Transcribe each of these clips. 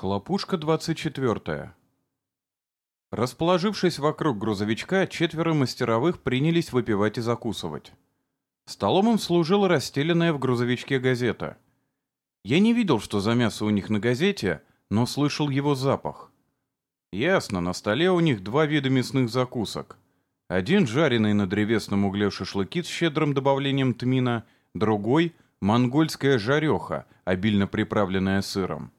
Хлопушка 24. Расположившись вокруг грузовичка, четверо мастеровых принялись выпивать и закусывать. Столом им служила расстеленная в грузовичке газета. Я не видел, что за мясо у них на газете, но слышал его запах. Ясно, на столе у них два вида мясных закусок. Один жареный на древесном угле шашлыки с щедрым добавлением тмина, другой — монгольская жареха, обильно приправленная сыром.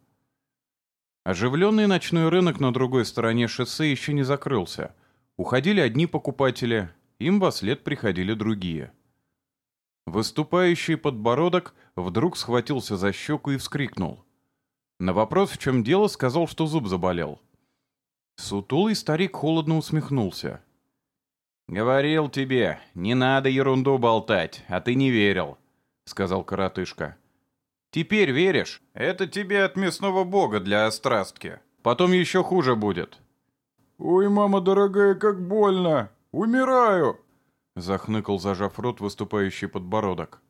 Оживленный ночной рынок на другой стороне шоссе еще не закрылся. Уходили одни покупатели, им во след приходили другие. Выступающий подбородок вдруг схватился за щеку и вскрикнул. На вопрос, в чем дело, сказал, что зуб заболел. Сутулый старик холодно усмехнулся. «Говорил тебе, не надо ерунду болтать, а ты не верил», — сказал коротышка. Теперь веришь? Это тебе от мясного бога для острастки. Потом еще хуже будет. Ой, мама дорогая, как больно! Умираю! Захныкал, зажав рот, выступающий подбородок.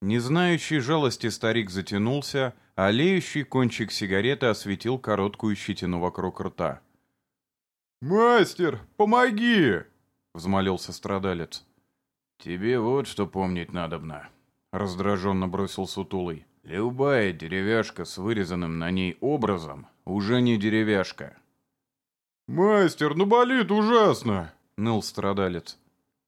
Не знающий жалости старик затянулся, а леющий кончик сигареты осветил короткую щетину вокруг рта. «Мастер, помоги!» — взмолился страдалец. «Тебе вот что помнить надобно», — раздраженно бросил сутулый. Любая деревяшка с вырезанным на ней образом уже не деревяшка. «Мастер, ну болит ужасно!» — ныл страдалец.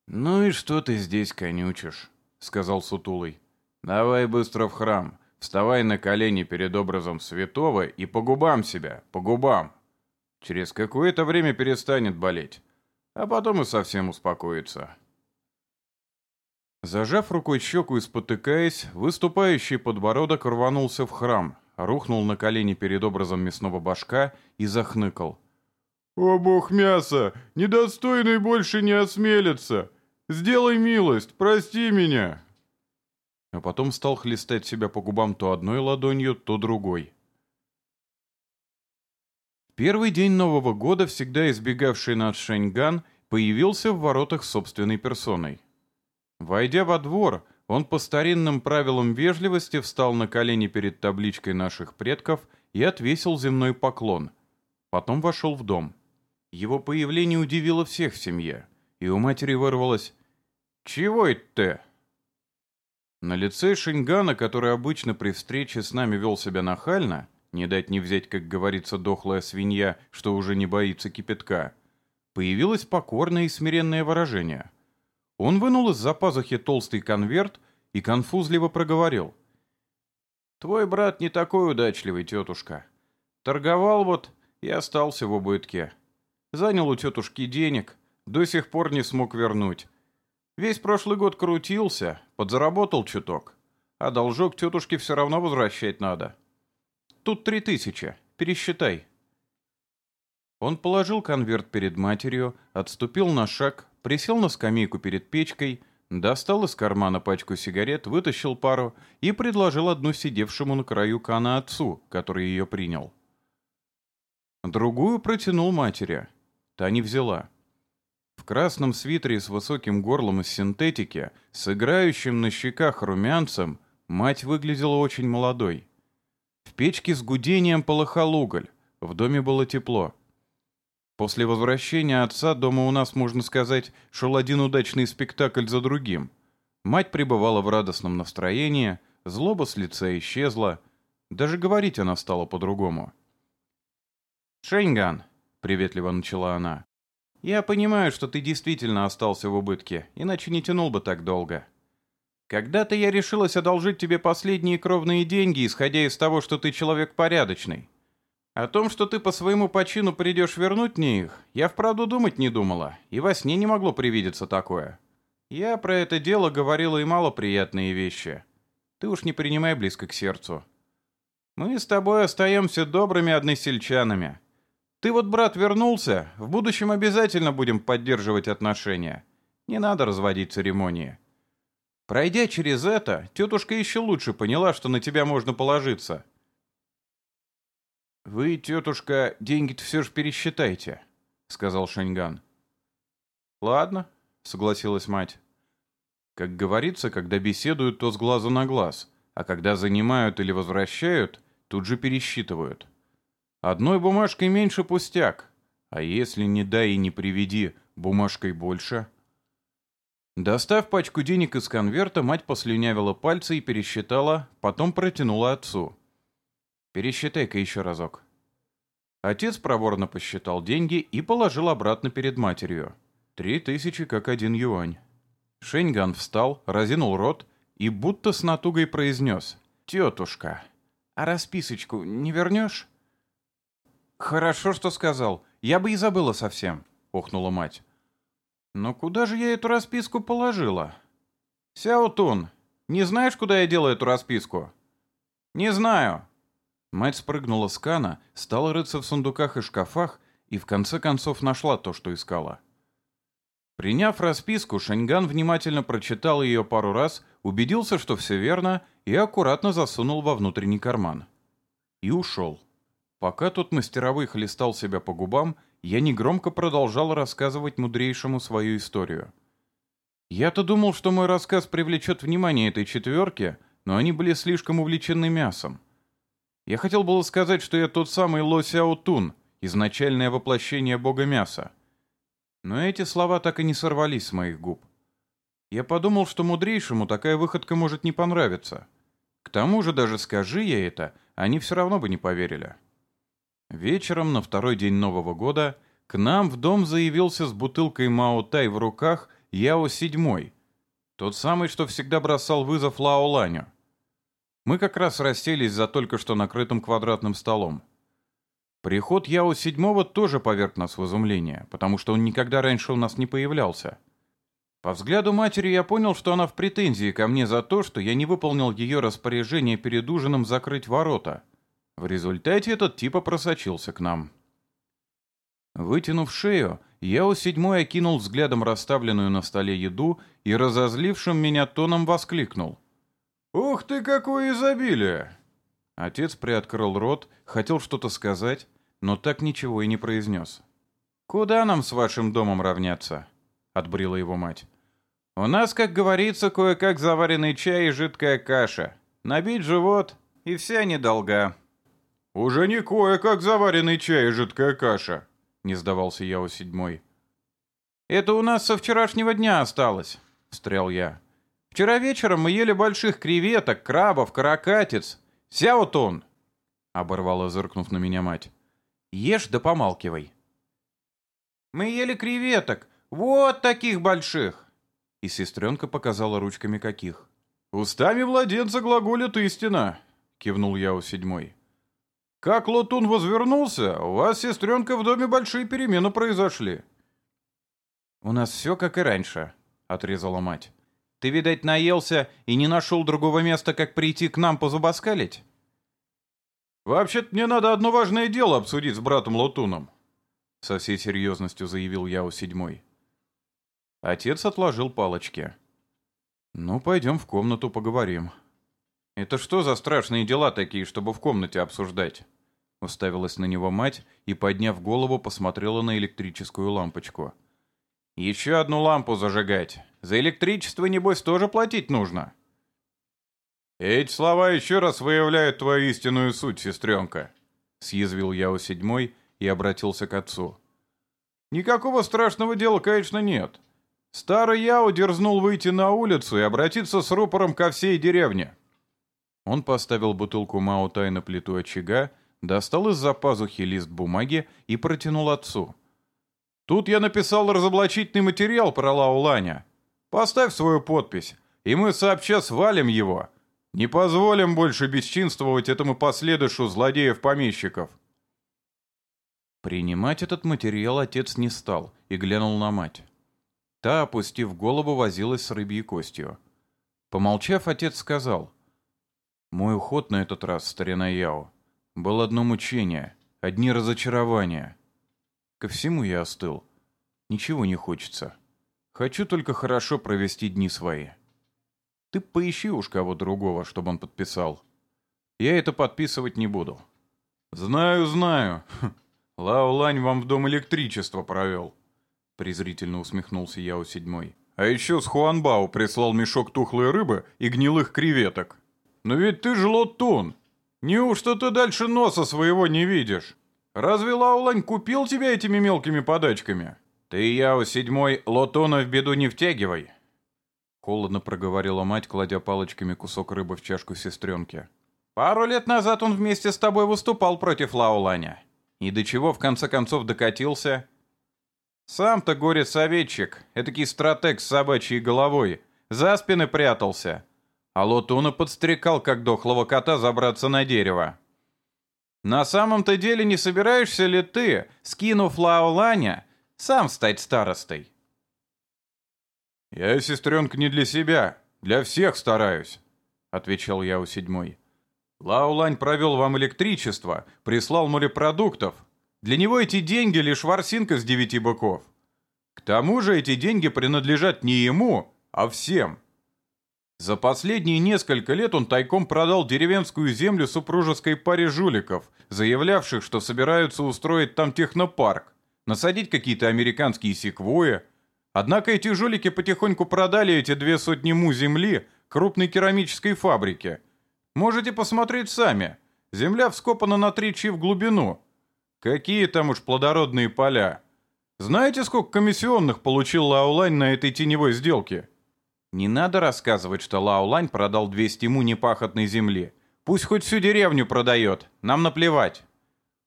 «Ну и что ты здесь конючишь?» — сказал Сутулый. «Давай быстро в храм, вставай на колени перед образом святого и по губам себя, по губам. Через какое-то время перестанет болеть, а потом и совсем успокоится». Зажав рукой щеку и спотыкаясь, выступающий подбородок рванулся в храм, рухнул на колени перед образом мясного башка и захныкал. «О бог мяса! Недостойный больше не осмелится! Сделай милость, прости меня!» А потом стал хлестать себя по губам то одной ладонью, то другой. Первый день Нового года, всегда избегавший над Шэньган, появился в воротах собственной персоной. Войдя во двор, он по старинным правилам вежливости встал на колени перед табличкой наших предков и отвесил земной поклон. Потом вошел в дом. Его появление удивило всех в семье, и у матери вырвалось «Чего это ты?» На лице Шингана, который обычно при встрече с нами вел себя нахально, не дать не взять, как говорится, дохлая свинья, что уже не боится кипятка, появилось покорное и смиренное выражение – он вынул из-за пазухи толстый конверт и конфузливо проговорил. «Твой брат не такой удачливый, тетушка. Торговал вот и остался в убытке. Занял у тетушки денег, до сих пор не смог вернуть. Весь прошлый год крутился, подзаработал чуток, а должок тетушке все равно возвращать надо. Тут три тысячи, пересчитай». Он положил конверт перед матерью, отступил на шаг, присел на скамейку перед печкой, достал из кармана пачку сигарет, вытащил пару и предложил одну сидевшему на краю кана отцу, который ее принял. Другую протянул матери. Та не взяла. В красном свитере с высоким горлом из синтетики, с играющим на щеках румянцем, мать выглядела очень молодой. В печке с гудением полыхал уголь, в доме было тепло. После возвращения отца дома у нас, можно сказать, шел один удачный спектакль за другим. Мать пребывала в радостном настроении, злоба с лица исчезла. Даже говорить она стала по-другому. «Шеньган», — приветливо начала она, — «я понимаю, что ты действительно остался в убытке, иначе не тянул бы так долго. Когда-то я решилась одолжить тебе последние кровные деньги, исходя из того, что ты человек порядочный. О том, что ты по своему почину придешь вернуть мне их, я вправду думать не думала, и во сне не могло привидеться такое. Я про это дело говорила и малоприятные вещи. Ты уж не принимай близко к сердцу. Мы с тобой остаемся добрыми односельчанами. Ты вот, брат, вернулся, в будущем обязательно будем поддерживать отношения. Не надо разводить церемонии. Пройдя через это, тетушка еще лучше поняла, что на тебя можно положиться. «Вы, тетушка, деньги-то все же пересчитайте», — сказал Шаньган. «Ладно», — согласилась мать. Как говорится, когда беседуют, то с глаза на глаз, а когда занимают или возвращают, тут же пересчитывают. Одной бумажкой меньше пустяк. А если не дай и не приведи, бумажкой больше? Достав пачку денег из конверта, мать послюнявила пальцы и пересчитала, потом протянула отцу. «Пересчитай-ка еще разок». Отец проворно посчитал деньги и положил обратно перед матерью. Три тысячи как один юань. Шеньган встал, разинул рот и будто с натугой произнес. «Тетушка, а расписочку не вернешь?» «Хорошо, что сказал. Я бы и забыла совсем», — охнула мать. «Но куда же я эту расписку положила?» «Сяо не знаешь, куда я делаю эту расписку?» «Не знаю». Мать спрыгнула с кана, стала рыться в сундуках и шкафах и в конце концов нашла то, что искала. Приняв расписку, Шаньган внимательно прочитал ее пару раз, убедился, что все верно, и аккуратно засунул во внутренний карман. И ушел. Пока тот мастеровой хлестал себя по губам, я негромко продолжал рассказывать мудрейшему свою историю. Я-то думал, что мой рассказ привлечет внимание этой четверки, но они были слишком увлечены мясом. Я хотел было сказать, что я тот самый Ло Сяо Тун, изначальное воплощение бога мяса. Но эти слова так и не сорвались с моих губ. Я подумал, что мудрейшему такая выходка может не понравиться. К тому же, даже скажи я это, они все равно бы не поверили. Вечером на второй день Нового года к нам в дом заявился с бутылкой Мао Тай в руках Яо Седьмой, тот самый, что всегда бросал вызов Лао Ланю. Мы как раз расселись за только что накрытым квадратным столом. Приход Яо Седьмого тоже поверг нас в изумление, потому что он никогда раньше у нас не появлялся. По взгляду матери я понял, что она в претензии ко мне за то, что я не выполнил ее распоряжение перед ужином закрыть ворота. В результате этот типа просочился к нам. Вытянув шею, Яо Седьмой окинул взглядом расставленную на столе еду и разозлившим меня тоном воскликнул. «Ух ты, какое изобилие!» Отец приоткрыл рот, хотел что-то сказать, но так ничего и не произнес. «Куда нам с вашим домом равняться?» — отбрила его мать. «У нас, как говорится, кое-как заваренный чай и жидкая каша. Набить живот, и вся недолга». «Уже не кое-как заваренный чай и жидкая каша», — не сдавался я у седьмой. «Это у нас со вчерашнего дня осталось», — встрял я. «Вчера вечером мы ели больших креветок, крабов, каракатиц. Сяотун!» — оборвала, зыркнув на меня мать. Ешь да помалкивай. Мы ели креветок, вот таких больших. И сестренка показала ручками каких. Устами младенца глаголит истина, кивнул я у седьмой. Как Лотун возвернулся, у вас, сестренка, в доме большие перемены произошли. У нас все как и раньше, отрезала мать. Ты, видать, наелся и не нашел другого места, как прийти к нам позубоскалить? «Вообще-то мне надо одно важное дело обсудить с братом Лотуном», — со всей серьезностью заявил Яо седьмой. Отец отложил палочки. «Ну, пойдем в комнату поговорим». «Это что за страшные дела такие, чтобы в комнате обсуждать?» Уставилась на него мать и, подняв голову, посмотрела на электрическую лампочку. «Еще одну лампу зажигать. За электричество, небось, тоже платить нужно». «Эти слова еще раз выявляют твою истинную суть, сестренка», — съязвил я у седьмой и обратился к отцу. «Никакого страшного дела, конечно, нет. Старый Яо дерзнул выйти на улицу и обратиться с рупором ко всей деревне». Он поставил бутылку Мао-Тай на плиту очага, достал из-за пазухи лист бумаги и протянул отцу. «Тут я написал разоблачительный материал про Лао Ланя. Поставь свою подпись, и мы сообща свалим его». Не позволим больше бесчинствовать этому последующему злодеев-помещиков. Принимать этот материал отец не стал и глянул на мать. Та, опустив голову, возилась с рыбьей костью. Помолчав, отец сказал, «Мой уход на этот раз, старина Яо, был одно мучение, одни разочарования. Ко всему я остыл. Ничего не хочется. Хочу только хорошо провести дни свои». Ты поищи уж кого другого, чтобы он подписал. Я это подписывать не буду. Знаю, знаю. Лао Лань вам в дом электричество провел. Презрительно усмехнулся я у седьмой. А еще с Хуанбао прислал мешок тухлой рыбы и гнилых креветок. Но ведь ты же Лотун. Неужто ты дальше носа своего не видишь? Разве Лаулань купил тебя этими мелкими подачками? Ты, Яо седьмой, Лотона в беду не втягивай. Холодно проговорила мать, кладя палочками кусок рыбы в чашку сестренки. Пару лет назад он вместе с тобой выступал против Лауланя. И до чего в конце концов докатился? Сам-то горе-советчик, этакий стратег с собачьей головой, за спины прятался. А Лотуна подстрекал, как дохлого кота, забраться на дерево. На самом-то деле не собираешься ли ты, скинув Лаоланя, сам стать старостой? «Я, сестренка, не для себя, для всех стараюсь», — отвечал я у седьмой. «Лаулань провел вам электричество, прислал морепродуктов. Для него эти деньги лишь ворсинка с девяти быков. К тому же эти деньги принадлежат не ему, а всем. За последние несколько лет он тайком продал деревенскую землю супружеской паре жуликов, заявлявших, что собираются устроить там технопарк, насадить какие-то американские секвои. Однако эти жулики потихоньку продали эти две сотни му земли крупной керамической фабрике. Можете посмотреть сами. Земля вскопана на три чи в глубину. Какие там уж плодородные поля. Знаете, сколько комиссионных получил Лаулань на этой теневой сделке? Не надо рассказывать, что Лаулань продал 200 му непахотной земли. Пусть хоть всю деревню продает, нам наплевать.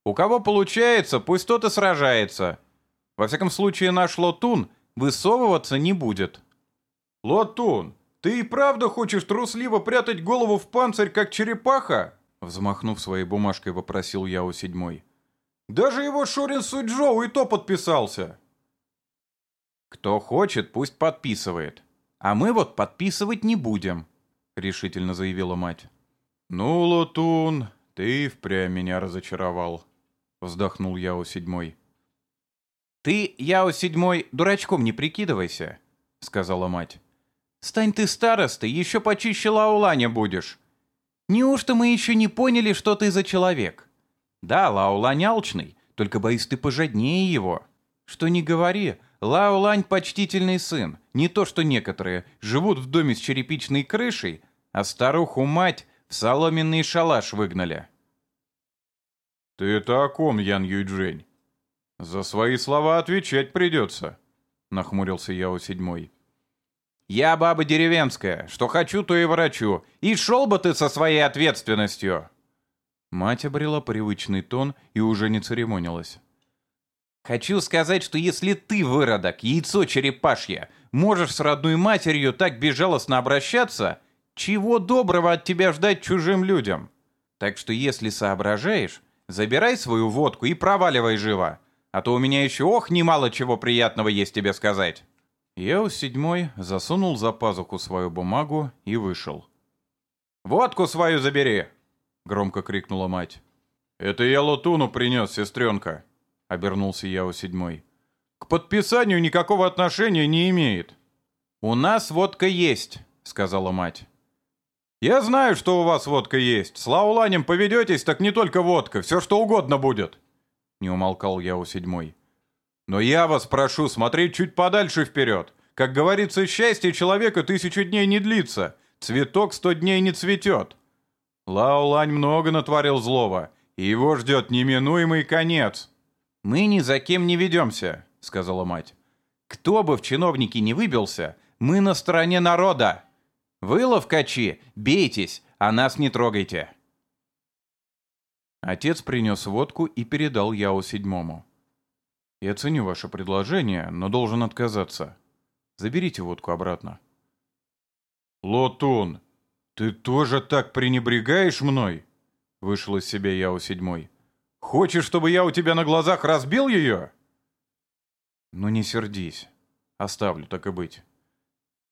У кого получается, пусть тот и сражается. Во всяком случае, наш Лотун высовываться не будет. Лотун, ты и правда хочешь трусливо прятать голову в панцирь, как черепаха? Взмахнув своей бумажкой, вопросил я у седьмой. Даже его Шурин Суджоу и то подписался. Кто хочет, пусть подписывает. А мы вот подписывать не будем, решительно заявила мать. Ну, Лотун, ты впрямь меня разочаровал, вздохнул Яо седьмой. Ты, Яо седьмой, дурачком не прикидывайся, сказала мать. Стань ты старостой, еще почище Лауланя будешь. Неужто мы еще не поняли, что ты за человек? Да, Лаулань алчный, только боюсь ты пожаднее его. Что не говори, Лаулань почтительный сын, не то что некоторые, живут в доме с черепичной крышей, а старуху-мать в соломенный шалаш выгнали. «Ты это о ком, Ян Юйджень? За свои слова отвечать придется», — нахмурился Яо Седьмой. «Я баба деревенская, что хочу, то и врачу, и шел бы ты со своей ответственностью!» Мать обрела привычный тон и уже не церемонилась. «Хочу сказать, что если ты, выродок, яйцо черепашье, можешь с родной матерью так безжалостно обращаться, чего доброго от тебя ждать чужим людям? Так что если соображаешь, забирай свою водку и проваливай живо, а то у меня еще ох немало чего приятного есть тебе сказать». Я у седьмой засунул за пазуху свою бумагу и вышел. «Водку свою забери!» громко крикнула мать. «Это я Лотуну принес, сестренка», — обернулся я у седьмой. «К подписанию никакого отношения не имеет». «У нас водка есть», — сказала мать. «Я знаю, что у вас водка есть. С Лауланем поведетесь, так не только водка, все что угодно будет», — не умолкал я у седьмой. «Но я вас прошу смотреть чуть подальше вперед. Как говорится, счастье человека тысячу дней не длится, цветок сто дней не цветет. Лаолань много натворил злого, и его ждет неминуемый конец. «Мы ни за кем не ведемся», — сказала мать. «Кто бы в чиновники не выбился, мы на стороне народа. Вы, ловкачи, бейтесь, а нас не трогайте». Отец принес водку и передал Яу седьмому. «Я ценю ваше предложение, но должен отказаться. Заберите водку обратно». «Лотун, «Ты тоже так пренебрегаешь мной?» Вышел из себя Яо седьмой. «Хочешь, чтобы я у тебя на глазах разбил ее?» «Ну не сердись. Оставлю, так и быть».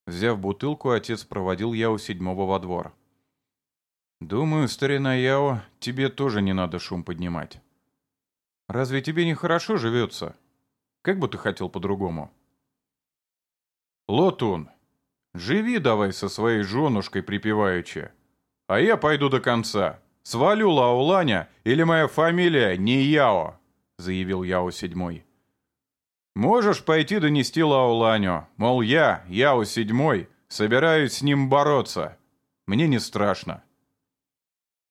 Взяв бутылку, отец проводил Яо седьмого во двор. «Думаю, старина Яо, тебе тоже не надо шум поднимать. Разве тебе не хорошо живется? Как бы ты хотел по-другому?» «Лотун, Живи давай со своей женушкой припеваючи. А я пойду до конца. Свалю Лауланя, или моя фамилия не Яо, заявил Яо седьмой. Можешь пойти донести Лауланю, мол, я, Яо седьмой, собираюсь с ним бороться. Мне не страшно.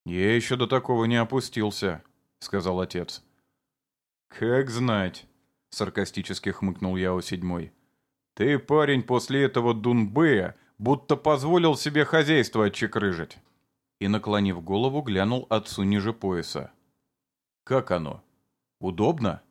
Я еще до такого не опустился, сказал отец. «Как знать», — саркастически хмыкнул Яо седьмой. «Ты, парень, после этого Дунбэя будто позволил себе хозяйство отчекрыжить». И, наклонив голову, глянул отцу ниже пояса. «Как оно? Удобно?»